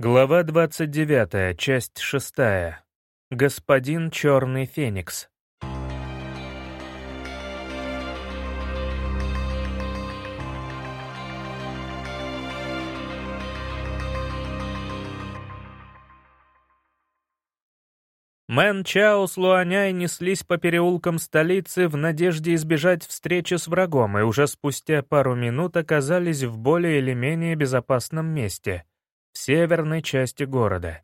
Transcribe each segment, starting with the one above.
Глава 29, часть 6. Господин Черный Феникс. Мэн Чао с Луаняй неслись по переулкам столицы в надежде избежать встречи с врагом и уже спустя пару минут оказались в более или менее безопасном месте — северной части города.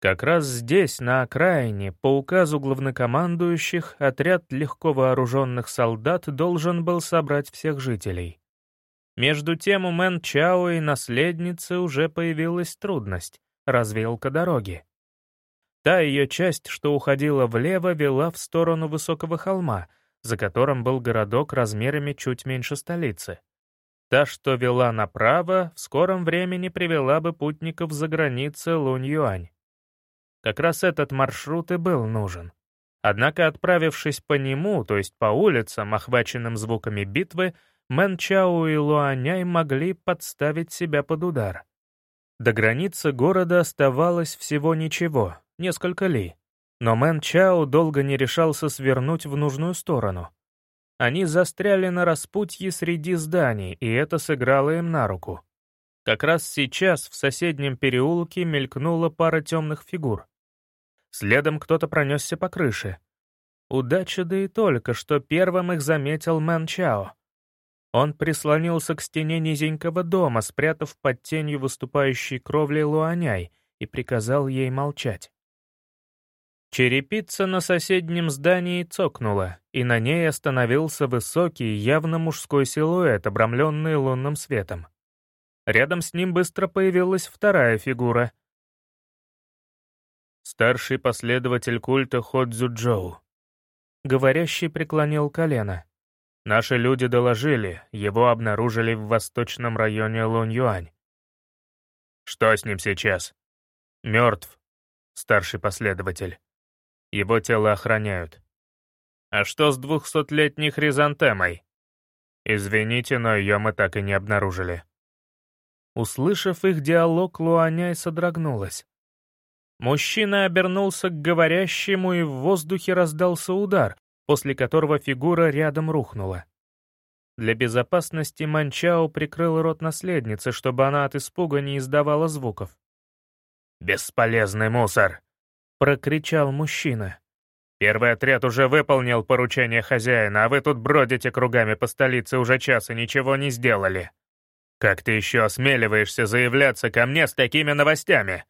Как раз здесь, на окраине, по указу главнокомандующих, отряд легко вооруженных солдат должен был собрать всех жителей. Между тем у Мэн Чао и наследницы уже появилась трудность — развилка дороги. Та ее часть, что уходила влево, вела в сторону высокого холма, за которым был городок размерами чуть меньше столицы. Та, что вела направо, в скором времени привела бы путников за границы Лунь-Юань. Как раз этот маршрут и был нужен. Однако, отправившись по нему, то есть по улицам, охваченным звуками битвы, Мэн Чао и Луаняй могли подставить себя под удар. До границы города оставалось всего ничего, несколько ли. Но Мэн Чао долго не решался свернуть в нужную сторону. Они застряли на распутье среди зданий, и это сыграло им на руку. Как раз сейчас в соседнем переулке мелькнула пара темных фигур. Следом кто-то пронесся по крыше. Удача да и только, что первым их заметил Мэн Чао. Он прислонился к стене низенького дома, спрятав под тенью выступающей кровли Луаняй, и приказал ей молчать. Черепица на соседнем здании цокнула, и на ней остановился высокий, явно мужской силуэт, обрамленный лунным светом. Рядом с ним быстро появилась вторая фигура. Старший последователь культа Ходзуджоу. Говорящий преклонил колено. Наши люди доложили, его обнаружили в восточном районе Лунь-Юань. Что с ним сейчас? Мертв, старший последователь. Его тело охраняют. А что с двухсотлетней хризантемой? Извините, но ее мы так и не обнаружили. Услышав их диалог, Луаняй содрогнулась. Мужчина обернулся к говорящему, и в воздухе раздался удар, после которого фигура рядом рухнула. Для безопасности Манчао прикрыл рот наследницы, чтобы она от испуга не издавала звуков. «Бесполезный мусор!» — прокричал мужчина. «Первый отряд уже выполнил поручение хозяина, а вы тут бродите кругами по столице уже час и ничего не сделали. Как ты еще осмеливаешься заявляться ко мне с такими новостями?»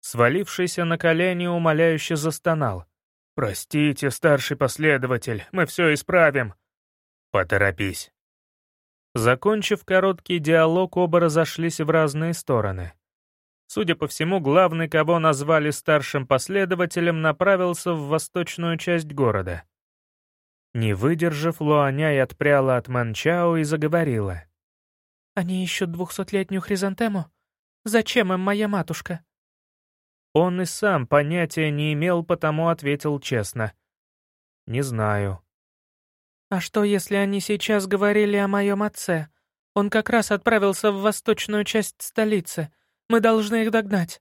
Свалившийся на колени умоляюще застонал. «Простите, старший последователь, мы все исправим». «Поторопись». Закончив короткий диалог, оба разошлись в разные стороны. Судя по всему, главный, кого назвали старшим последователем, направился в восточную часть города. Не выдержав, Луаняй отпряла от Манчао и заговорила. «Они ищут двухсотлетнюю хризантему? Зачем им моя матушка?» Он и сам понятия не имел, потому ответил честно. «Не знаю». «А что, если они сейчас говорили о моем отце? Он как раз отправился в восточную часть столицы». Мы должны их догнать».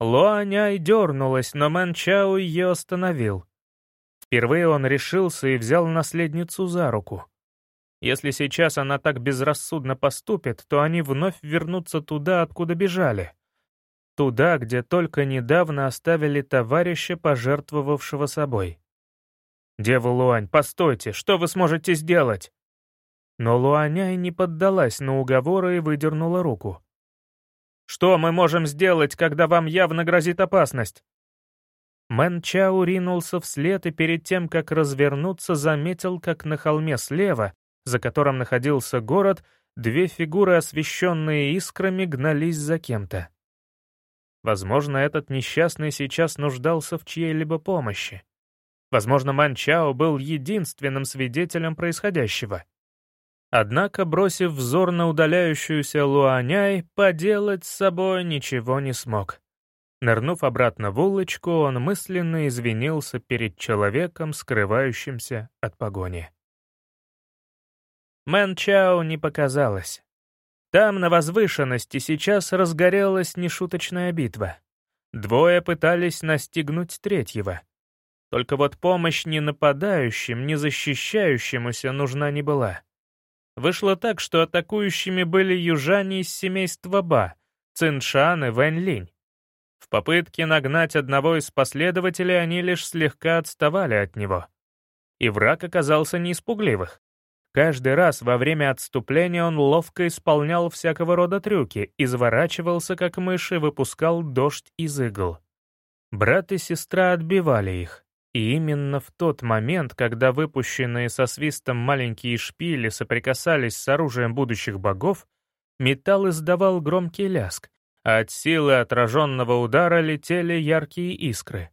Луаняй дернулась, но Манчао ее остановил. Впервые он решился и взял наследницу за руку. Если сейчас она так безрассудно поступит, то они вновь вернутся туда, откуда бежали. Туда, где только недавно оставили товарища, пожертвовавшего собой. «Дева Луань, постойте, что вы сможете сделать?» Но Луаняй не поддалась на уговоры и выдернула руку. Что мы можем сделать, когда вам явно грозит опасность?» Мэн Чао ринулся вслед и перед тем, как развернуться, заметил, как на холме слева, за которым находился город, две фигуры, освещенные искрами, гнались за кем-то. Возможно, этот несчастный сейчас нуждался в чьей-либо помощи. Возможно, Ман Чао был единственным свидетелем происходящего. Однако, бросив взор на удаляющуюся Луаняй, поделать с собой ничего не смог. Нырнув обратно в улочку, он мысленно извинился перед человеком, скрывающимся от погони. Мэн Чао не показалось. Там, на возвышенности, сейчас разгорелась нешуточная битва. Двое пытались настигнуть третьего. Только вот помощь ни нападающим, ни защищающемуся нужна не была. Вышло так, что атакующими были южане из семейства Ба, Циншан и Вэнь Линь. В попытке нагнать одного из последователей они лишь слегка отставали от него. И враг оказался не испугливых. Каждый раз во время отступления он ловко исполнял всякого рода трюки, изворачивался как мышь и выпускал дождь из игл. Брат и сестра отбивали их. И именно в тот момент, когда выпущенные со свистом маленькие шпили соприкасались с оружием будущих богов, металл издавал громкий ляск, а от силы отраженного удара летели яркие искры.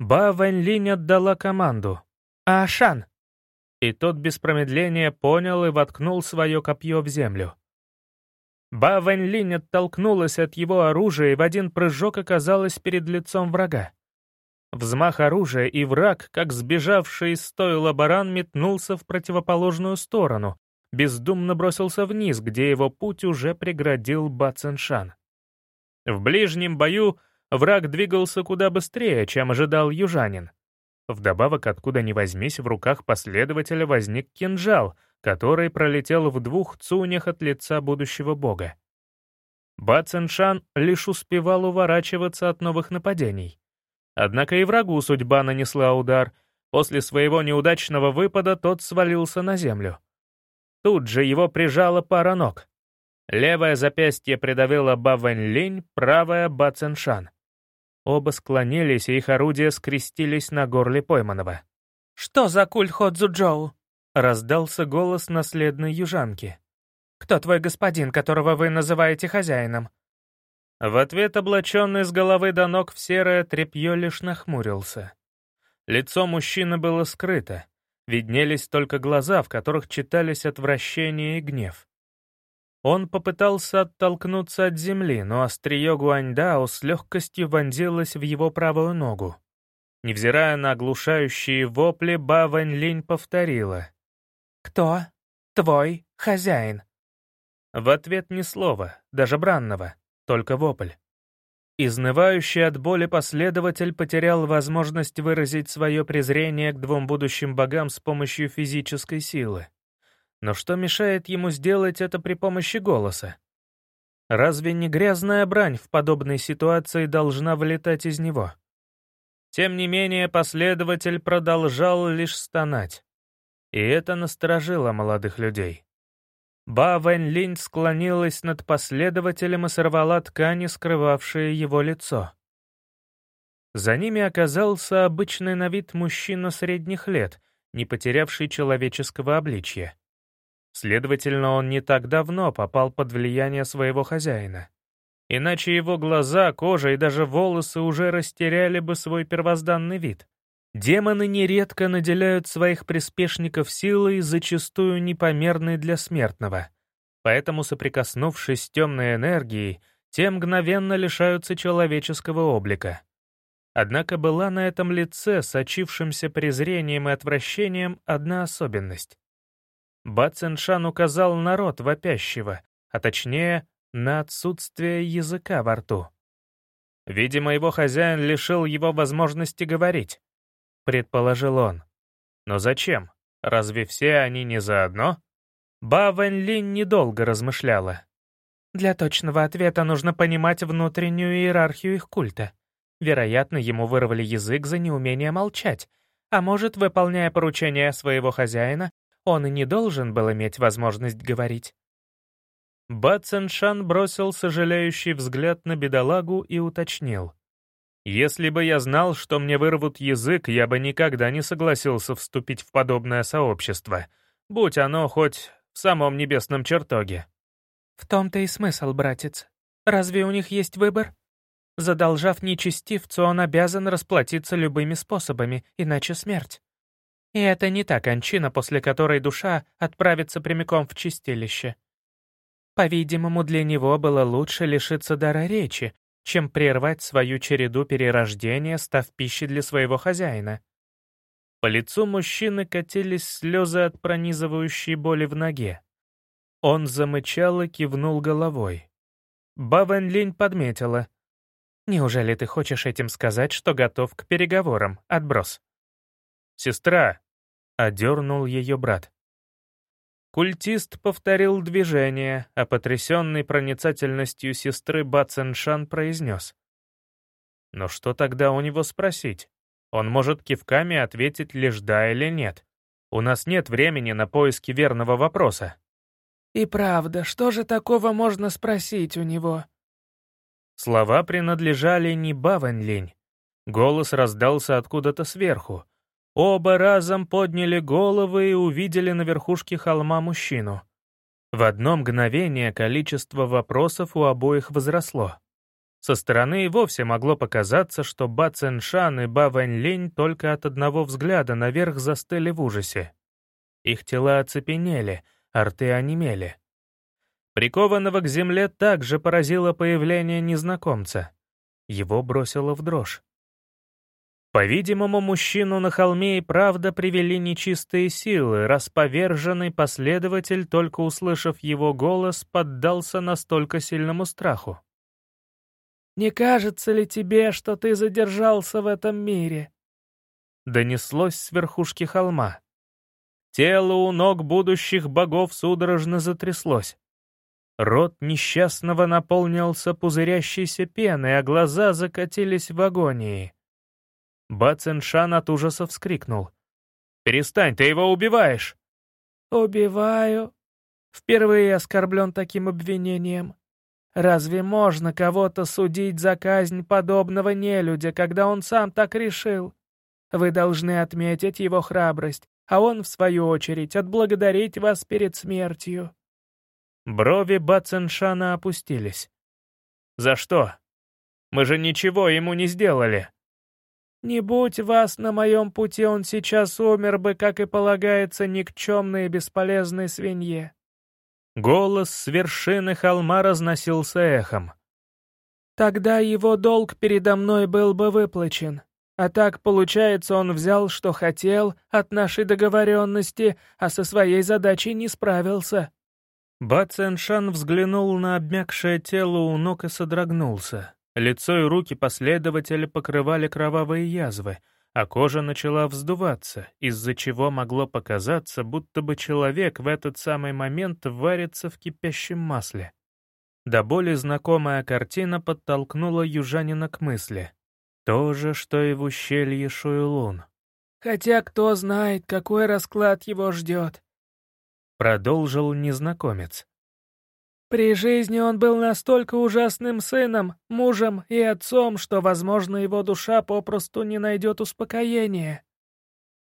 Ба Вэньлинь отдала команду «Ашан!» И тот без промедления понял и воткнул свое копье в землю. Ба Вэньлинь оттолкнулась от его оружия и в один прыжок оказалась перед лицом врага. Взмах оружия, и враг, как сбежавший из стойла баран, метнулся в противоположную сторону, бездумно бросился вниз, где его путь уже преградил Ба Циншан. В ближнем бою враг двигался куда быстрее, чем ожидал южанин. Вдобавок, откуда ни возьмись, в руках последователя возник кинжал, который пролетел в двух цунях от лица будущего бога. Ба Циншан лишь успевал уворачиваться от новых нападений. Однако и врагу судьба нанесла удар. После своего неудачного выпада тот свалился на землю. Тут же его прижала пара ног. Левое запястье придавило Ба Вэнь-Линь, правое — Ба Циншан. Оба склонились, и их орудия скрестились на горле пойманного. «Что за куль Ходзуджоу?» — раздался голос наследной южанки. «Кто твой господин, которого вы называете хозяином?» В ответ облаченный с головы до ног в серое тряпье лишь нахмурился. Лицо мужчины было скрыто, виднелись только глаза, в которых читались отвращение и гнев. Он попытался оттолкнуться от земли, но острие Гуаньдао с легкостью вонзилось в его правую ногу. Невзирая на оглушающие вопли, Ба Вэнь повторила. «Кто? Твой хозяин?» В ответ ни слова, даже бранного только вопль. Изнывающий от боли последователь потерял возможность выразить свое презрение к двум будущим богам с помощью физической силы. Но что мешает ему сделать это при помощи голоса? Разве не грязная брань в подобной ситуации должна вылетать из него? Тем не менее, последователь продолжал лишь стонать. И это насторожило молодых людей. Ба Вэнь Линь склонилась над последователем и сорвала ткани, скрывавшие его лицо. За ними оказался обычный на вид мужчина средних лет, не потерявший человеческого обличья. Следовательно, он не так давно попал под влияние своего хозяина. Иначе его глаза, кожа и даже волосы уже растеряли бы свой первозданный вид. Демоны нередко наделяют своих приспешников силой, зачастую непомерной для смертного. Поэтому, соприкоснувшись с темной энергией, те мгновенно лишаются человеческого облика. Однако была на этом лице, сочившимся презрением и отвращением, одна особенность. Ба Циншан указал на рот вопящего, а точнее, на отсутствие языка во рту. Видимо, его хозяин лишил его возможности говорить предположил он. Но зачем? Разве все они не заодно? Ба Вэнь Линь недолго размышляла. Для точного ответа нужно понимать внутреннюю иерархию их культа. Вероятно, ему вырвали язык за неумение молчать, а может, выполняя поручения своего хозяина, он и не должен был иметь возможность говорить. Ба Цэншан бросил сожалеющий взгляд на бедолагу и уточнил. Если бы я знал, что мне вырвут язык, я бы никогда не согласился вступить в подобное сообщество, будь оно хоть в самом небесном чертоге. В том-то и смысл, братец. Разве у них есть выбор? Задолжав нечестивцу, он обязан расплатиться любыми способами, иначе смерть. И это не та кончина, после которой душа отправится прямиком в чистилище. По-видимому, для него было лучше лишиться дара речи, чем прервать свою череду перерождения, став пищей для своего хозяина. По лицу мужчины катились слезы от пронизывающей боли в ноге. Он замычал и кивнул головой. Ба Вэнь подметила. «Неужели ты хочешь этим сказать, что готов к переговорам, отброс?» «Сестра!» — одернул ее брат. Культист повторил движение, а потрясенный проницательностью сестры Ба Цэншан произнес. «Но что тогда у него спросить? Он может кивками ответить лишь «да» или «нет». У нас нет времени на поиски верного вопроса. «И правда, что же такого можно спросить у него?» Слова принадлежали не Баванлинь. Голос раздался откуда-то сверху. Оба разом подняли головы и увидели на верхушке холма мужчину. В одно мгновение количество вопросов у обоих возросло. Со стороны и вовсе могло показаться, что Ба Цэншан и Ба Вэньлинь только от одного взгляда наверх застыли в ужасе. Их тела оцепенели — Арты онемели. Прикованного к земле также поразило появление незнакомца. Его бросило в дрожь. По-видимому, мужчину на холме и правда привели нечистые силы, раз поверженный последователь, только услышав его голос, поддался настолько сильному страху. «Не кажется ли тебе, что ты задержался в этом мире?» Донеслось с верхушки холма. Тело у ног будущих богов судорожно затряслось. Рот несчастного наполнился пузырящейся пеной, а глаза закатились в агонии. Бациншан от ужаса вскрикнул. «Перестань, ты его убиваешь!» «Убиваю?» Впервые оскорблен таким обвинением. Разве можно кого-то судить за казнь подобного нелюдя, когда он сам так решил? Вы должны отметить его храбрость а он, в свою очередь, отблагодарить вас перед смертью». Брови Баценшана опустились. «За что? Мы же ничего ему не сделали». «Не будь вас на моем пути, он сейчас умер бы, как и полагается, никчемной и бесполезной свинье». Голос с вершины холма разносился эхом. «Тогда его долг передо мной был бы выплачен. А так, получается, он взял, что хотел, от нашей договоренности, а со своей задачей не справился». Ба Цэншан взглянул на обмякшее тело у ног и содрогнулся. Лицо и руки последователя покрывали кровавые язвы, а кожа начала вздуваться, из-за чего могло показаться, будто бы человек в этот самый момент варится в кипящем масле. До боли знакомая картина подтолкнула южанина к мысли. То же, что и в ущелье Шуйлун. «Хотя кто знает, какой расклад его ждет», — продолжил незнакомец. «При жизни он был настолько ужасным сыном, мужем и отцом, что, возможно, его душа попросту не найдет успокоения».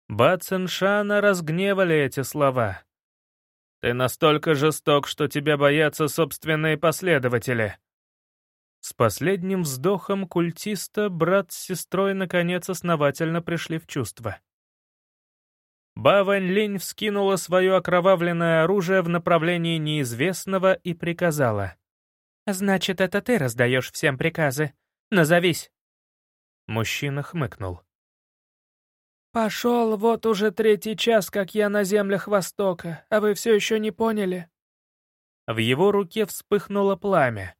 Бациншана разгневали эти слова. «Ты настолько жесток, что тебя боятся собственные последователи», с последним вздохом культиста брат с сестрой наконец основательно пришли в чувство. Ба Вэнь вскинула свое окровавленное оружие в направлении неизвестного и приказала. «Значит, это ты раздаешь всем приказы. Назовись!» Мужчина хмыкнул. «Пошел вот уже третий час, как я на землях Востока, а вы все еще не поняли?» В его руке вспыхнуло пламя,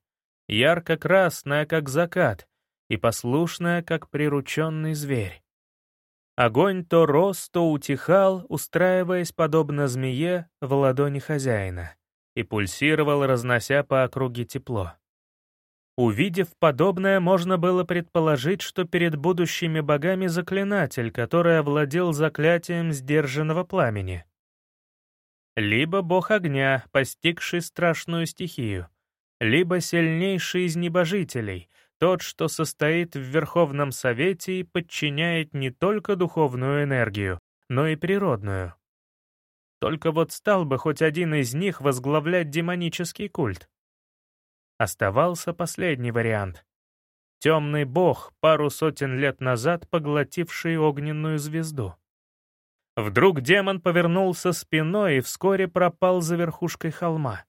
ярко-красная, как закат, и послушная, как прирученный зверь. Огонь то рос, то утихал, устраиваясь, подобно змее, в ладони хозяина, и пульсировал, разнося по округе тепло. Увидев подобное, можно было предположить, что перед будущими богами заклинатель, который овладел заклятием сдержанного пламени. Либо бог огня, постигший страшную стихию, либо сильнейший из небожителей, тот, что состоит в Верховном Совете и подчиняет не только духовную энергию, но и природную. Только вот стал бы хоть один из них возглавлять демонический культ. Оставался последний вариант. Темный бог, пару сотен лет назад поглотивший огненную звезду. Вдруг демон повернулся спиной и вскоре пропал за верхушкой холма.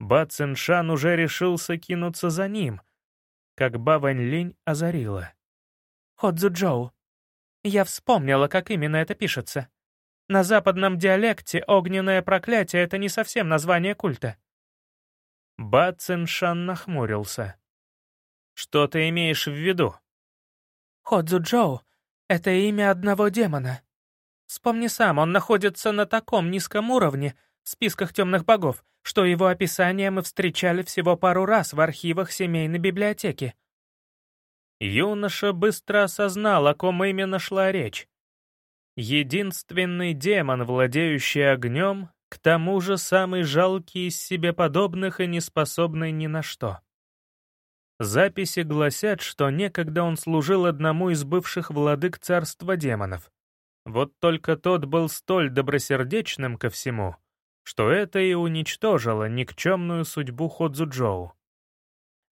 Ба Циншан уже решился кинуться за ним, как Ба Вэньлинь озарила. «Ходзу Джоу, я вспомнила, как именно это пишется. На западном диалекте огненное проклятие — это не совсем название культа». Ба Циншан нахмурился. «Что ты имеешь в виду?» Ходзу Джоу — это имя одного демона. Вспомни сам, он находится на таком низком уровне в списках темных богов, что его описание мы встречали всего пару раз в архивах семейной библиотеки. Юноша быстро осознал, о ком именно шла речь. Единственный демон, владеющий огнем, к тому же самый жалкий из себе подобных и неспособный ни на что. Записи гласят, что некогда он служил одному из бывших владык царства демонов. Вот только тот был столь добросердечным ко всему, что это и уничтожило никчемную судьбу Ходзуджоу.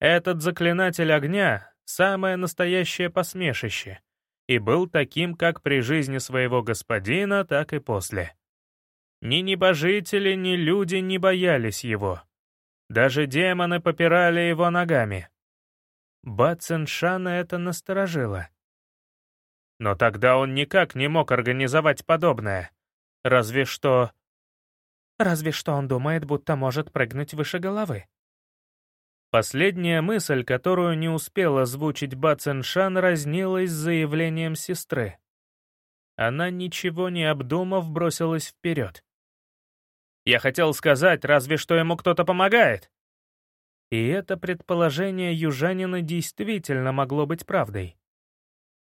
Этот заклинатель огня — самое настоящее посмешище, и был таким как при жизни своего господина, так и после. Ни небожители, ни люди не боялись его. Даже демоны попирали его ногами. Ба Циншана это насторожило. Но тогда он никак не мог организовать подобное. Разве что... Разве что он думает, будто может прыгнуть выше головы. Последняя мысль, которую не успел озвучить Ба Циншан, разнилась с заявлением сестры. Она, ничего не обдумав, бросилась вперед. «Я хотел сказать, разве что ему кто-то помогает!» И это предположение южанина действительно могло быть правдой.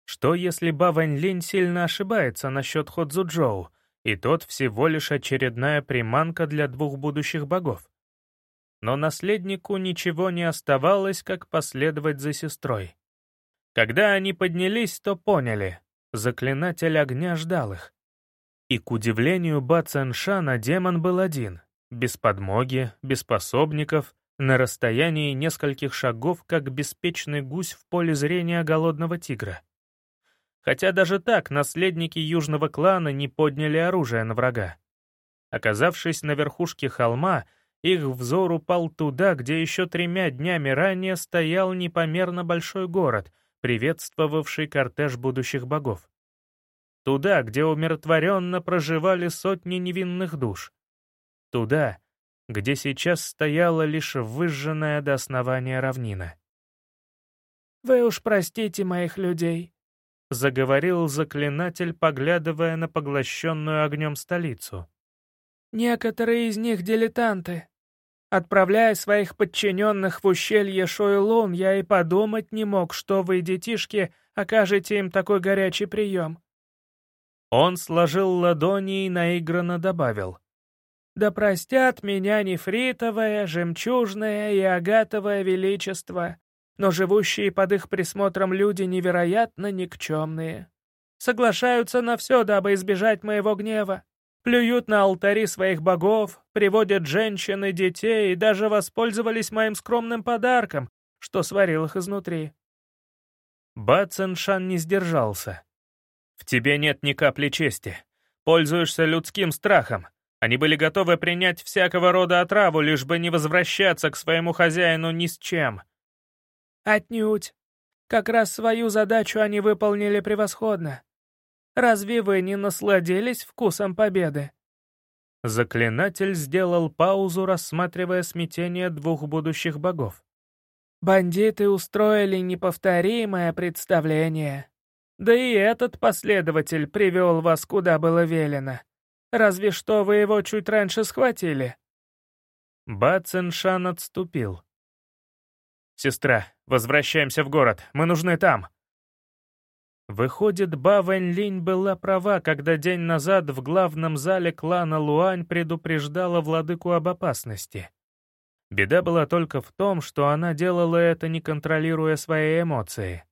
Что если Ба Вэньлинь сильно ошибается насчет Ходзуджоу, и тот всего лишь очередная приманка для двух будущих богов? Но наследнику ничего не оставалось, как последовать за сестрой. Когда они поднялись, то поняли — заклинатель огня ждал их. И, к удивлению Ба Цэншана, демон был один, без подмоги, без пособников, на расстоянии нескольких шагов, как беспечный гусь в поле зрения голодного тигра. Хотя даже так наследники южного клана не подняли оружие на врага. Оказавшись на верхушке холма, их взор упал туда, где еще тремя днями ранее стоял непомерно большой город, приветствовавший кортеж будущих богов. Туда, где умиротворенно проживали сотни невинных душ. Туда, где сейчас стояла лишь выжженная до основания равнина. «Вы уж простите моих людей», — заговорил заклинатель, поглядывая на поглощенную огнем столицу. «Некоторые из них дилетанты. Отправляя своих подчиненных в ущелье Шойлун, я и подумать не мог, что вы, детишки, окажете им такой горячий прием». Он сложил ладони и наигранно добавил — да простят меня нефритовое, жемчужное и агатовое величество, но живущие под их присмотром люди невероятно никчемные. Соглашаются на все, дабы избежать моего гнева. Плюют на алтари своих богов, приводят женщин и детей и даже воспользовались моим скромным подарком, что сварил их изнутри. Ба Циншан не сдержался. «В тебе нет ни капли чести. Пользуешься людским страхом. Они были готовы принять всякого рода отраву, лишь бы не возвращаться к своему хозяину ни с чем. Отнюдь. Как раз свою задачу они выполнили превосходно. Разве вы не насладились вкусом победы? Заклинатель сделал паузу, рассматривая смятение двух будущих богов. Бандиты устроили неповторимое представление. Да и этот последователь привел вас куда было велено. Разве что вы его чуть раньше схватили». Ба Циншан отступил. «Сестра, возвращаемся в город, мы нужны там». Выходит, Ба Вэньлинь была права, когда день назад в главном зале клана Луань предупреждала владыку об опасности. Беда была только в том, что она делала это, не контролируя свои эмоции.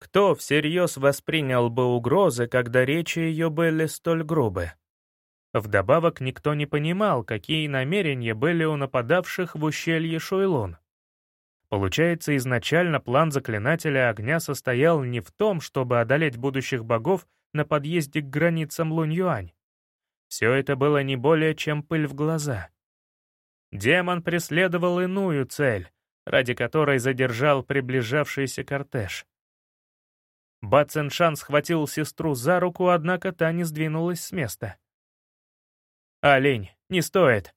Кто всерьез воспринял бы угрозы, когда речи ее были столь грубы? Вдобавок никто не понимал, какие намерения были у нападавших в ущелье Шуйлун. Получается, изначально план заклинателя огня состоял не в том, чтобы одолеть будущих богов на подъезде к границам Лунь-Юань. Все это было не более чем пыль в глаза. Демон преследовал иную цель, ради которой задержал приближавшийся кортеж. Ба Циншан схватил сестру за руку, однако та не сдвинулась с места. «А, лень, не стоит».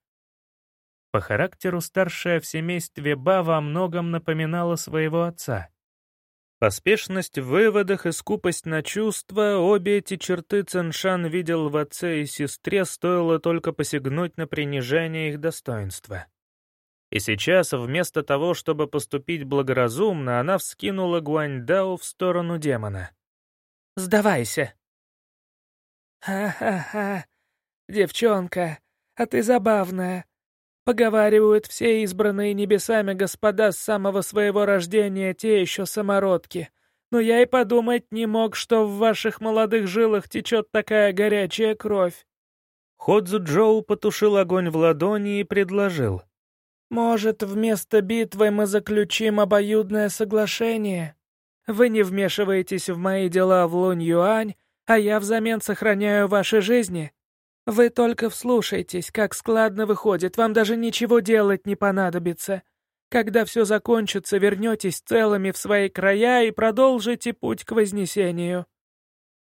По характеру старшая в семействе Ба во многом напоминала своего отца. Поспешность в выводах и скупость на чувства — обе эти черты Цэншан видел в отце и сестре, стоило только посягнуть на принижение их достоинства. И сейчас, вместо того, чтобы поступить благоразумно, она вскинула Гуаньдао в сторону демона. «Сдавайся!» «Ха-ха-ха! Девчонка, а ты забавная. Поговаривают все избранные небесами господа с самого своего рождения те еще самородки. Но я и подумать не мог, что в ваших молодых жилах течет такая горячая кровь». Ходзу Джоу потушил огонь в ладони и предложил. «Может, вместо битвы мы заключим обоюдное соглашение? Вы не вмешиваетесь в мои дела в Лунь-Юань, а я взамен сохраняю ваши жизни. Вы только вслушайтесь, как складно выходит, вам даже ничего делать не понадобится. Когда все закончится, вернетесь целыми в свои края и продолжите путь к Вознесению».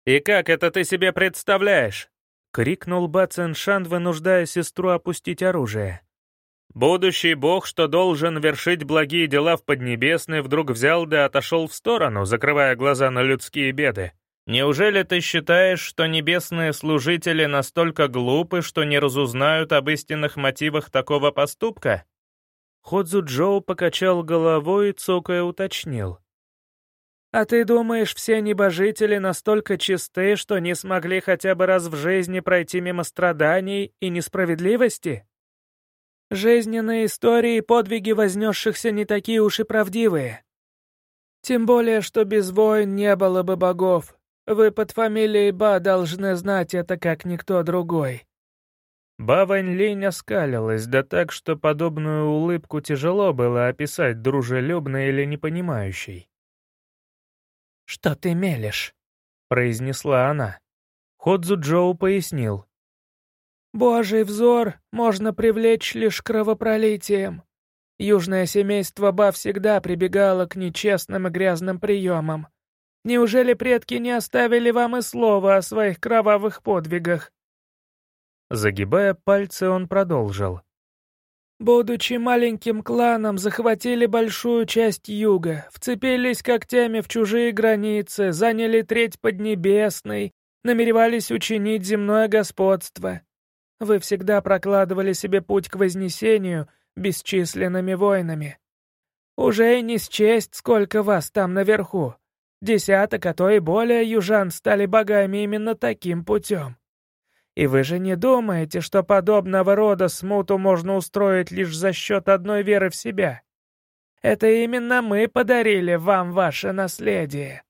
«И как это ты себе представляешь?» — крикнул Ба Цэншан, вынуждая сестру опустить оружие. Будущий бог, что должен вершить благие дела в Поднебесной, вдруг взял да отошел в сторону, закрывая глаза на людские беды. Неужели ты считаешь, что небесные служители настолько глупы, что не разузнают об истинных мотивах такого поступка? Ходзу Джоу покачал головой и цокая уточнил. «А ты думаешь, все небожители настолько чисты, что не смогли хотя бы раз в жизни пройти мимо страданий и несправедливости?» Жизненные истории и подвиги вознесшихся не такие уж и правдивые. Тем более, что без войн не было бы богов. Вы под фамилией Ба должны знать это как никто другой». Ба Вань Линь оскалилась, да так, что подобную улыбку тяжело было описать дружелюбной или непонимающей. «Что ты мелешь?» — произнесла она. Ходзу Джоу пояснил. Божий взор можно привлечь лишь кровопролитием. Южное семейство Ба всегда прибегало к нечестным и грязным приемам. Неужели предки не оставили вам и слова о своих кровавых подвигах?» Загибая пальцы, он продолжил. Будучи маленьким кланом, захватили большую часть юга, вцепились когтями в чужие границы, заняли треть Поднебесной, намеревались учинить земное господство. Вы всегда прокладывали себе путь к Вознесению бесчисленными войнами. Уже и не счесть, сколько вас там наверху. Десяток, а то и более южан стали богами именно таким путем. И вы же не думаете, что подобного рода смуту можно устроить лишь за счет одной веры в себя? Это именно мы подарили вам ваше наследие.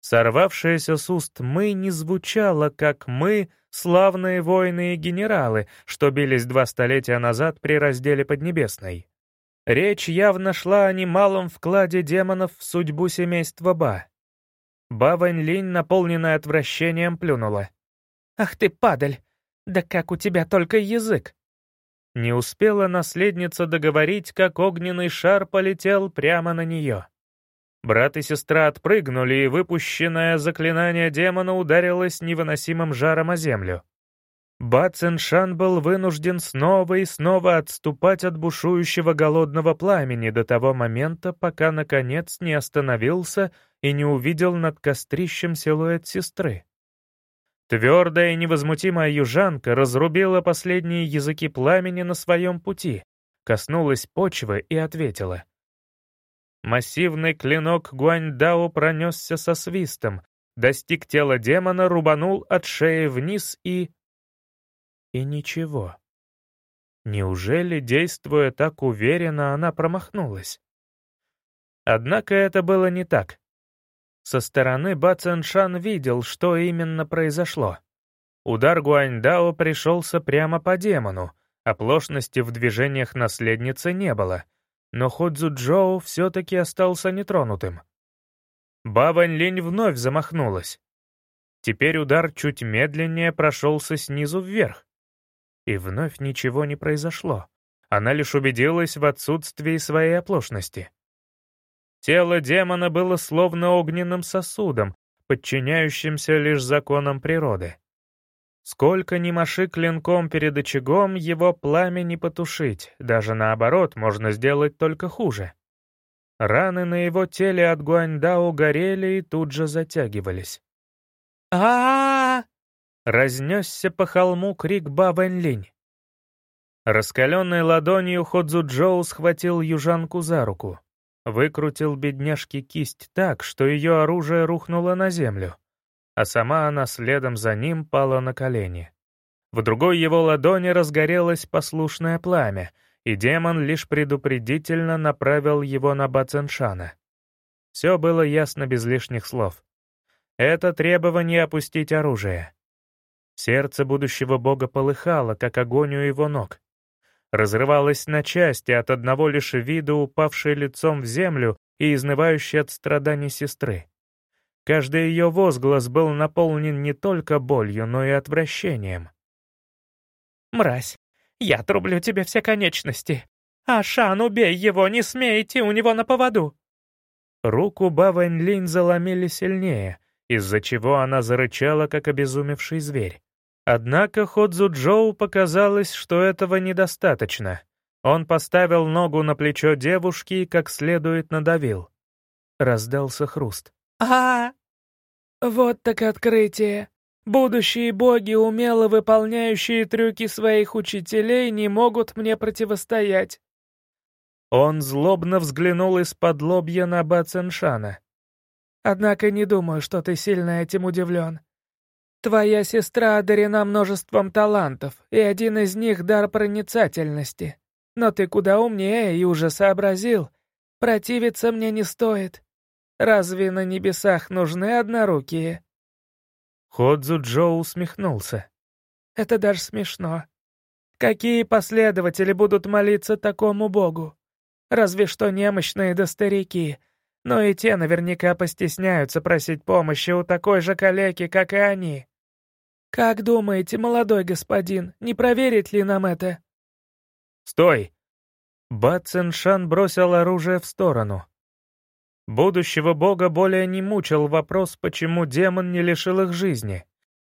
Сорвавшееся с уст «мы» не звучало, как «мы» — славные воины и генералы, что бились два столетия назад при разделе Поднебесной. Речь явно шла о немалом вкладе демонов в судьбу семейства Ба. Ба Вань Линь, наполненная отвращением, плюнула. «Ах ты, падаль! Да как у тебя только язык!» Не успела наследница договорить, как огненный шар полетел прямо на нее. Брат и сестра отпрыгнули, и выпущенное заклинание демона ударилось невыносимым жаром о землю. Ба Циншан был вынужден снова и снова отступать от бушующего голодного пламени до того момента, пока, наконец, не остановился и не увидел над кострищем силуэт сестры. Твердая и невозмутимая южанка разрубила последние языки пламени на своем пути, коснулась почвы и ответила — Массивный клинок Гуаньдао пронесся со свистом, достиг тела демона, рубанул от шеи вниз и... И ничего. Неужели, действуя так уверенно, она промахнулась? Однако это было не так. Со стороны Ба Цэншан видел, что именно произошло. Удар Гуаньдао пришелся прямо по демону, оплошности в движениях наследницы не было — но Ходзу Джоу все-таки остался нетронутым. Бабань Линь вновь замахнулась. Теперь удар чуть медленнее прошелся снизу вверх. И вновь ничего не произошло. Она лишь убедилась в отсутствии своей оплошности. Тело демона было словно огненным сосудом, подчиняющимся лишь законам природы. Сколько ни маши клинком перед очагом, его пламя не потушить, даже наоборот, можно сделать только хуже. Раны на его теле от Гуаньдао горели и тут же затягивались. а, -а, -а Разнесся по холму крик Ба Вэньлинь. Раскаленной ладонью Ходзу Джоу схватил южанку за руку. Выкрутил бедняжке кисть так, что ее оружие рухнуло на землю а сама она следом за ним пала на колени. В другой его ладони разгорелось послушное пламя, и демон лишь предупредительно направил его на Баценшана. Все было ясно без лишних слов. Это требование опустить оружие. Сердце будущего бога полыхало, как огонь у его ног. Разрывалось на части от одного лишь вида упавшей лицом в землю и изнывающей от страданий сестры. Каждый ее возглас был наполнен не только болью, но и отвращением. «Мразь, я трублю тебе все конечности. Ашан, убей его, не смейте у него на поводу!» Руку Бавэнь Линь заломили сильнее, из-за чего она зарычала, как обезумевший зверь. Однако Ходзу Джоу показалось, что этого недостаточно. Он поставил ногу на плечо девушки и как следует надавил. Раздался хруст а Вот так открытие. Будущие боги, умело выполняющие трюки своих учителей, не могут мне противостоять. Он злобно взглянул из-под лобья на Баценшана. Однако не думаю, что ты сильно этим удивлен. Твоя сестра одарена множеством талантов, и один из них — дар проницательности. Но ты куда умнее и уже сообразил. Противиться мне не стоит. Разве на небесах нужны однорукие?» Ходзу Джо усмехнулся. «Это даже смешно. Какие последователи будут молиться такому богу? Разве что немощные да старики, но и те наверняка постесняются просить помощи у такой же калеки, как и они. Как думаете, молодой господин, не проверить ли нам это?» «Стой!» Ба Циншан бросил оружие в сторону. Будущего бога более не мучил вопрос, почему демон не лишил их жизни.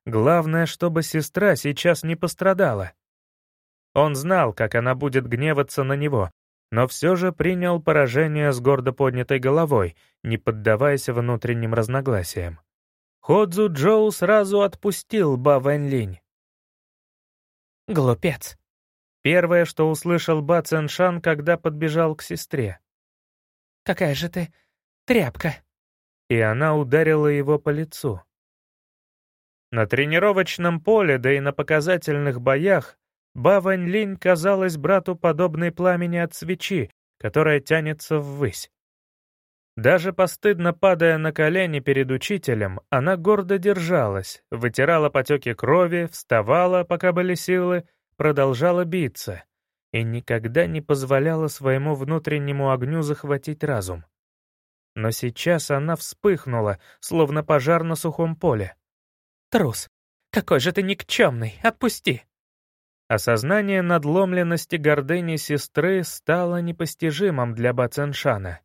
Главное, чтобы сестра сейчас не пострадала. Он знал, как она будет гневаться на него, но все же принял поражение с гордо поднятой головой, не поддаваясь внутренним разногласиям. Ходзу Джоу сразу отпустил Ба Вэньлинь. «Глупец!» Первое, что услышал Ба Цэншан, когда подбежал к сестре. «Какая же ты тряпка!» И она ударила его по лицу. На тренировочном поле, да и на показательных боях, Ба Линь казалась брату подобной пламени от свечи, которая тянется ввысь. Даже постыдно падая на колени перед учителем, она гордо держалась, вытирала потеки крови, вставала, пока были силы, продолжала биться и никогда не позволяла своему внутреннему огню захватить разум. Но сейчас она вспыхнула, словно пожар на сухом поле. «Трус! Какой же ты никчемный! Отпусти!» Осознание надломленности гордыни сестры стало непостижимым для Баценшана.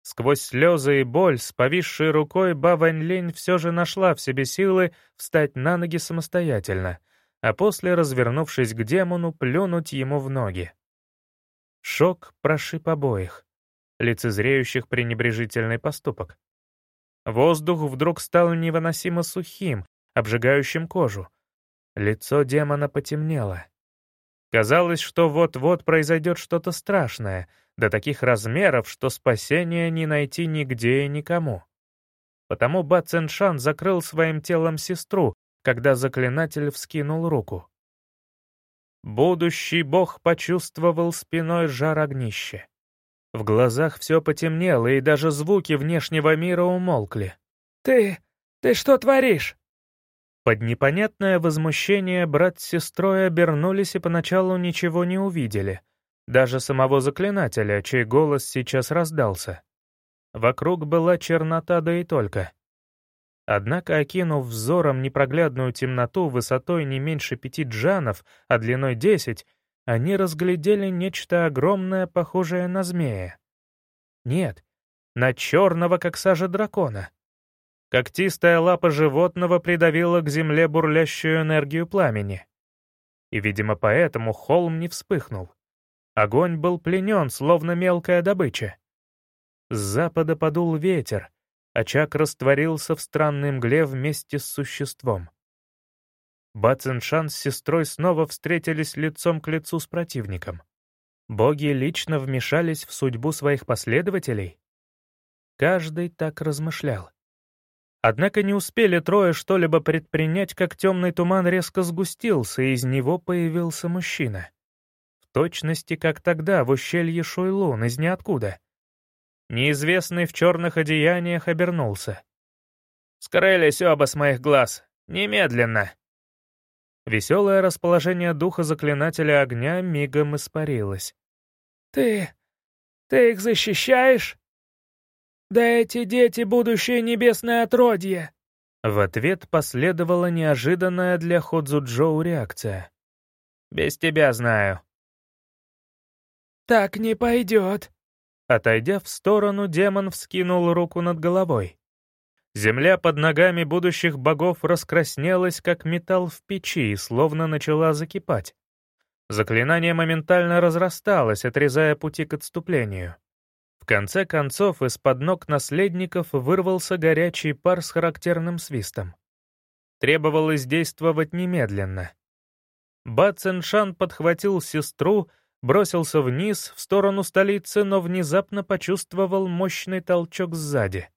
Сквозь слезы и боль с повисшей рукой Ба Ваньлинь все же нашла в себе силы встать на ноги самостоятельно, а после, развернувшись к демону, плюнуть ему в ноги. Шок прошиб обоих лицезреющих пренебрежительный поступок. Воздух вдруг стал невыносимо сухим, обжигающим кожу. Лицо демона потемнело. Казалось, что вот-вот произойдет что-то страшное, до таких размеров, что спасения не найти нигде и никому. Потому Ба Цэншан закрыл своим телом сестру, когда заклинатель вскинул руку. Будущий бог почувствовал спиной жар огнища. В глазах все потемнело, и даже звуки внешнего мира умолкли. «Ты... ты что творишь?» Под непонятное возмущение брат с сестрой обернулись и поначалу ничего не увидели. Даже самого заклинателя, чей голос сейчас раздался. Вокруг была чернота, да и только. Однако, окинув взором непроглядную темноту высотой не меньше пяти джанов, а длиной десять, они разглядели нечто огромное, похожее на змея. Нет, на черного, как сажа дракона. Когтистая лапа животного придавила к земле бурлящую энергию пламени. И, видимо, поэтому холм не вспыхнул. Огонь был пленен, словно мелкая добыча. С запада подул ветер, очаг растворился в странной мгле вместе с существом. Бациншан с сестрой снова встретились лицом к лицу с противником. Боги лично вмешались в судьбу своих последователей? Каждый так размышлял. Однако не успели трое что-либо предпринять, как темный туман резко сгустился, и из него появился мужчина. В точности, как тогда, в ущелье Шуйлун, из ниоткуда. Неизвестный в черных одеяниях обернулся. «Скрылись оба с моих глаз. Немедленно!» Веселое расположение духа заклинателя огня мигом испарилось. «Ты... ты их защищаешь?» Да эти дети — будущее небесное отродье!» В ответ последовала неожиданная для Ходзуджоу реакция. «Без тебя знаю». «Так не пойдет». Отойдя в сторону, демон вскинул руку над головой. Земля под ногами будущих богов раскраснелась, как металл в печи, и словно начала закипать. Заклинание моментально разрасталось, отрезая пути к отступлению. В конце концов, из-под ног наследников вырвался горячий пар с характерным свистом. Требовалось действовать немедленно. Ба подхватил сестру, бросился вниз, в сторону столицы, но внезапно почувствовал мощный толчок сзади.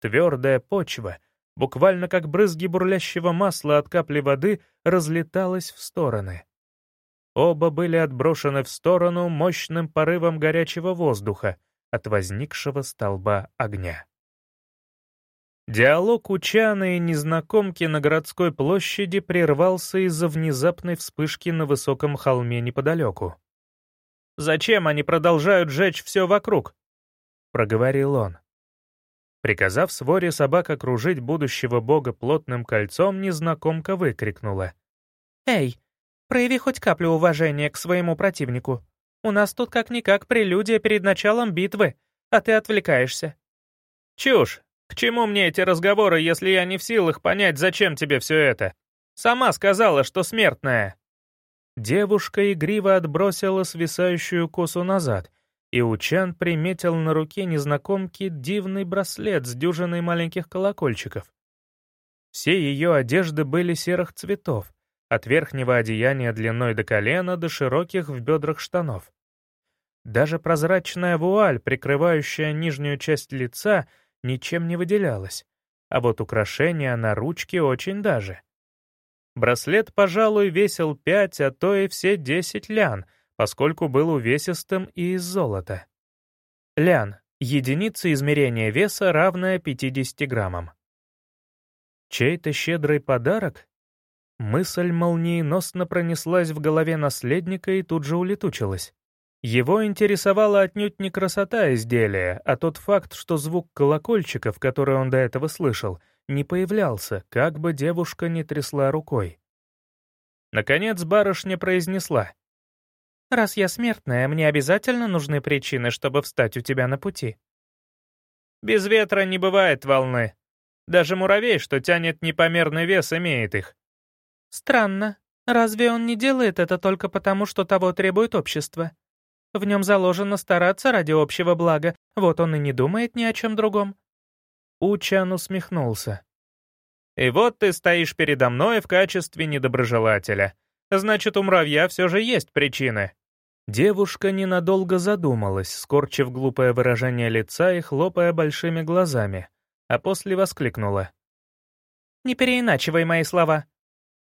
Твердая почва, буквально как брызги бурлящего масла от капли воды, разлеталась в стороны. Оба были отброшены в сторону мощным порывом горячего воздуха, от возникшего столба огня. Диалог Учана и незнакомки на городской площади прервался из-за внезапной вспышки на высоком холме неподалеку. «Зачем они продолжают жечь все вокруг?» — проговорил он. Приказав своре собак окружить будущего бога плотным кольцом, незнакомка выкрикнула. «Эй, прояви хоть каплю уважения к своему противнику. У нас тут как-никак прелюдия перед началом битвы, а ты отвлекаешься». «Чушь! К чему мне эти разговоры, если я не в силах понять, зачем тебе все это? Сама сказала, что смертная». Девушка игриво отбросила свисающую косу назад, и Учан приметил на руке незнакомки дивный браслет с дюжиной маленьких колокольчиков. Все ее одежды были серых цветов, от верхнего одеяния длиной до колена до широких в бедрах штанов. Даже прозрачная вуаль, прикрывающая нижнюю часть лица, ничем не выделялась, а вот украшения на ручке очень даже. Браслет, пожалуй, весил пять, а то и все десять лян, поскольку был увесистым и из золота. Лян — единица измерения веса, равная 50 граммам. Чей-то щедрый подарок? Мысль молниеносно пронеслась в голове наследника и тут же улетучилась. Его интересовала отнюдь не красота изделия, а тот факт, что звук колокольчиков, который он до этого слышал, не появлялся, как бы девушка не трясла рукой. Наконец барышня произнесла. «Раз я смертная, мне обязательно нужны причины, чтобы встать у тебя на пути». «Без ветра не бывает волны. Даже муравей, что тянет непомерный вес, имеет их». «Странно. Разве он не делает это только потому, что того требует общество? В нем заложено стараться ради общего блага, вот он и не думает ни о чем другом». Учан усмехнулся. «И вот ты стоишь передо мной в качестве недоброжелателя. Значит, у муравья все же есть причины». Девушка ненадолго задумалась, скорчив глупое выражение лица и хлопая большими глазами, а после воскликнула. «Не переиначивай мои слова».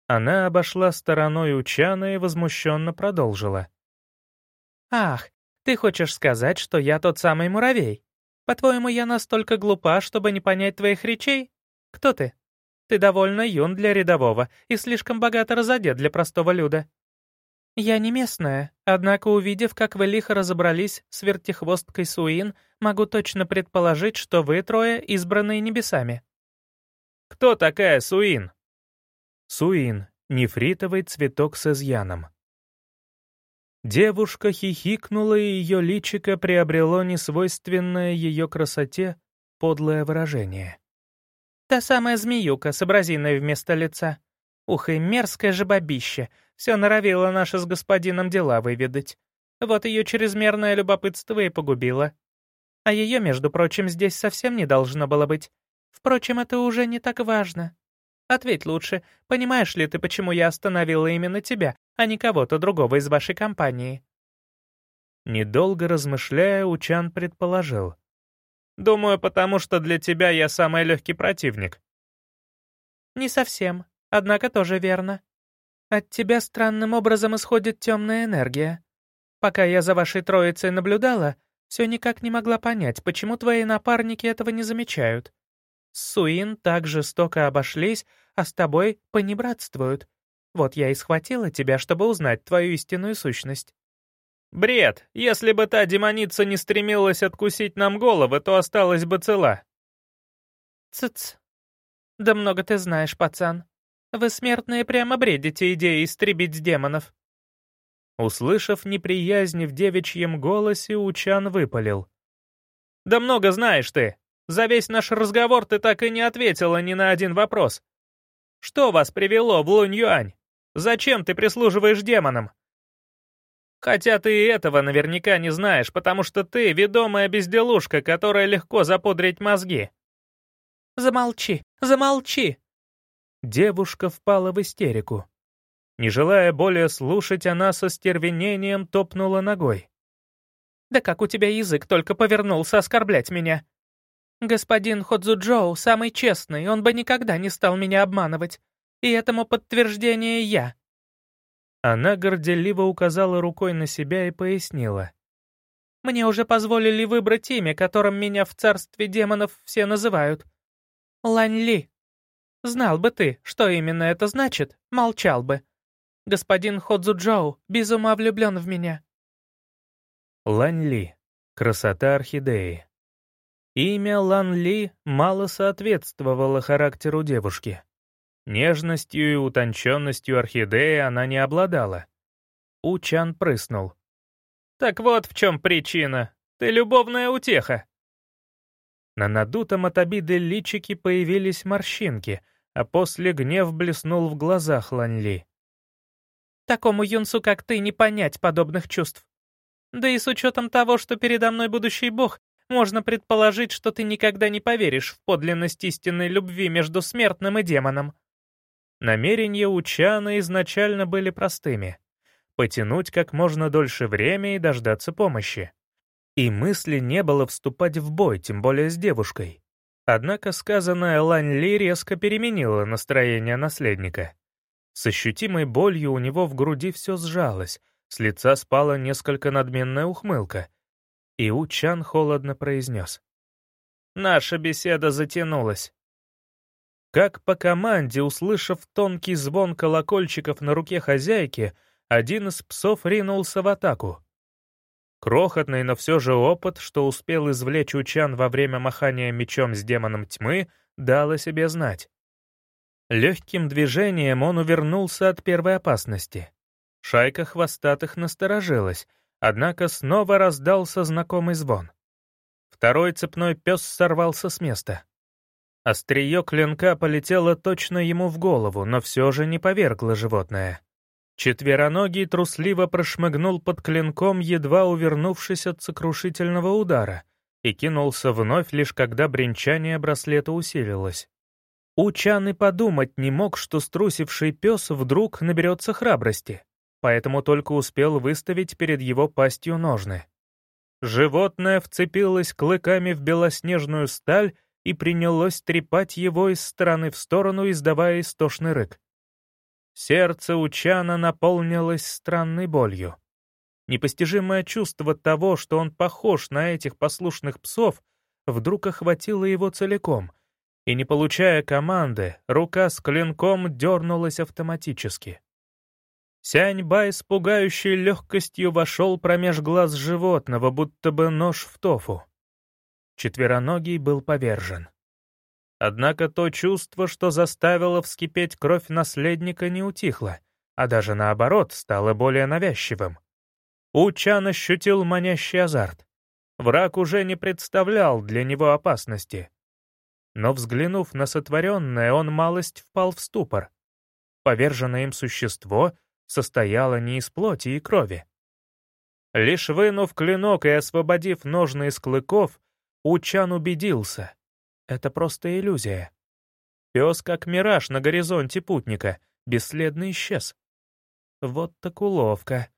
Она обошла стороной Учана и возмущенно продолжила. «Ах, ты хочешь сказать, что я тот самый муравей? По-твоему, я настолько глупа, чтобы не понять твоих речей? Кто ты? Ты довольно юн для рядового и слишком богато разодет для простого люда. Я не местная, однако, увидев, как вы лихо разобрались с вертихвосткой Суин, могу точно предположить, что вы трое избранные небесами». «Кто такая Суин?» Суин — нефритовый цветок с изъяном. Девушка хихикнула, и ее личико приобрело несвойственное ее красоте подлое выражение. Та самая змеюка с абразиной вместо лица. Ух, и мерзкое же бабище. Все норовило наше с господином дела выведать. Вот ее чрезмерное любопытство и погубило. А ее, между прочим, здесь совсем не должно было быть. Впрочем, это уже не так важно. Ответь лучше, понимаешь ли ты, почему я остановила именно тебя, а не кого-то другого из вашей компании?» Недолго размышляя, Учан предположил. «Думаю, потому что для тебя я самый легкий противник». «Не совсем, однако тоже верно. От тебя странным образом исходит темная энергия. Пока я за вашей троицей наблюдала, все никак не могла понять, почему твои напарники этого не замечают. Суин так жестоко обошлись, а с тобой понебратствуют. Вот я и схватила тебя, чтобы узнать твою истинную сущность». «Бред! Если бы та демоница не стремилась откусить нам головы, то осталась бы цела». «Цыц! Да много ты знаешь, пацан. Вы, смертные, прямо бредите идеей истребить демонов». Услышав неприязнь в девичьем голосе, Учан выпалил. «Да много знаешь ты! За весь наш разговор ты так и не ответила ни на один вопрос. Что вас привело в Лунь-Юань? Зачем ты прислуживаешь демонам? Хотя ты и этого наверняка не знаешь, потому что ты ведомая безделушка, которая легко запудрить мозги. Замолчи, замолчи. Девушка впала в истерику. Не желая более слушать, она со стервенением топнула ногой. «Да как у тебя язык только повернулся оскорблять меня? Господин Ходзуджоу самый честный, он бы никогда не стал меня обманывать. И этому подтверждение я». Она горделиво указала рукой на себя и пояснила. «Мне уже позволили выбрать имя, которым меня в царстве демонов все называют. Лань Ли. Знал бы ты, что именно это значит, молчал бы. Господин Ходзуджоу без ума влюблен в меня». Лань Ли. Красота орхидеи. Имя Лан Ли мало соответствовало характеру девушки. Нежностью и утонченностью орхидеи она не обладала. Учан прыснул. «Так вот в чем причина. Ты любовная утеха». На надутом от обиды личике появились морщинки, а после гнев блеснул в глазах Лан Ли. «Такому юнцу, как ты, не понять подобных чувств. Да и с учетом того, что передо мной будущий бог, можно предположить, что ты никогда не поверишь в подлинность истинной любви между смертным и демоном. Намерения у Чана изначально были простыми — потянуть как можно дольше время и дождаться помощи. И мысли не было вступать в бой, тем более с девушкой. Однако сказанное Лань Ли резко переменило настроение наследника. С ощутимой болью у него в груди все сжалось, с лица спала несколько надменная ухмылка — и Учан холодно произнес. «Наша беседа затянулась». Как по команде, услышав тонкий звон колокольчиков на руке хозяйки, один из псов ринулся в атаку. Крохотный, но все же опыт, что успел извлечь Учан во время махания мечом с демоном тьмы, дал о себе знать. Легким движением он увернулся от первой опасности. Шайка хвостатых насторожилась, Однако снова раздался знакомый звон. Второй цепной пес сорвался с места. Острие клинка полетело точно ему в голову, но все же не повергло животное. Четвероногий трусливо прошмыгнул под клинком, едва увернувшись от сокрушительного удара, и кинулся вновь, лишь когда бренчание браслета усилилось. Учан и подумать не мог, что струсивший пес вдруг наберется храбрости поэтому только успел выставить перед его пастью ножны. Животное вцепилось клыками в белоснежную сталь и принялось трепать его из стороны в сторону, издавая истошный рык. Сердце Учана наполнилось странной болью. Непостижимое чувство того, что он похож на этих послушных псов, вдруг охватило его целиком, и, не получая команды, рука с клинком дернулась автоматически. Сяньбай с пугающей легкостью вошел промеж глаз животного, будто бы нож в тофу. Четвероногий был повержен. Однако то чувство, что заставило вскипеть кровь наследника, не утихло, а даже наоборот стало более навязчивым. Учан ощутил манящий азарт. Враг уже не представлял для него опасности. но, взглянув на сотворенное, он малость впал в ступор. Поверженное им существо состояло не из плоти и крови. Лишь вынув клинок и освободив ножны из клыков, Учан убедился. Это просто иллюзия. Пес, как мираж на горизонте путника, бесследно исчез. Вот так уловка.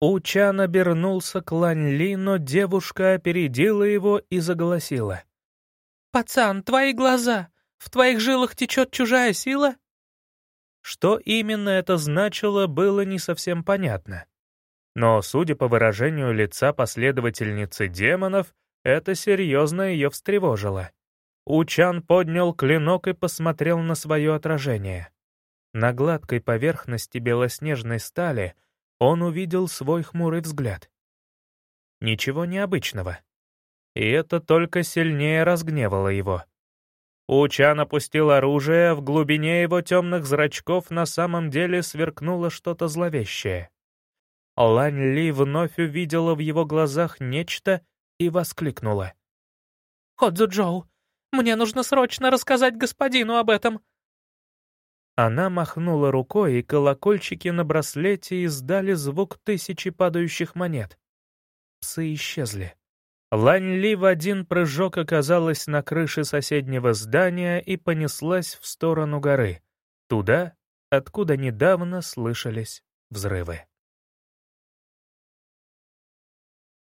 Учан обернулся к Лань Ли, но девушка опередила его и заголосила. «Пацан, твои глаза! В твоих жилах течет чужая сила?» Что именно это значило, было не совсем понятно. Но, судя по выражению лица последовательницы демонов, это серьезно ее встревожило. Учан поднял клинок и посмотрел на свое отражение. На гладкой поверхности белоснежной стали он увидел свой хмурый взгляд. Ничего необычного. И это только сильнее разгневало его. Учан опустил оружие, в глубине его темных зрачков на самом деле сверкнуло что-то зловещее. Лань Ли вновь увидела в его глазах нечто и воскликнула. «Ходзу Джоу, мне нужно срочно рассказать господину об этом!» Она махнула рукой, и колокольчики на браслете издали звук тысячи падающих монет. Псы исчезли. Лань Ли в один прыжок оказалась на крыше соседнего здания и понеслась в сторону горы, туда, откуда недавно слышались взрывы.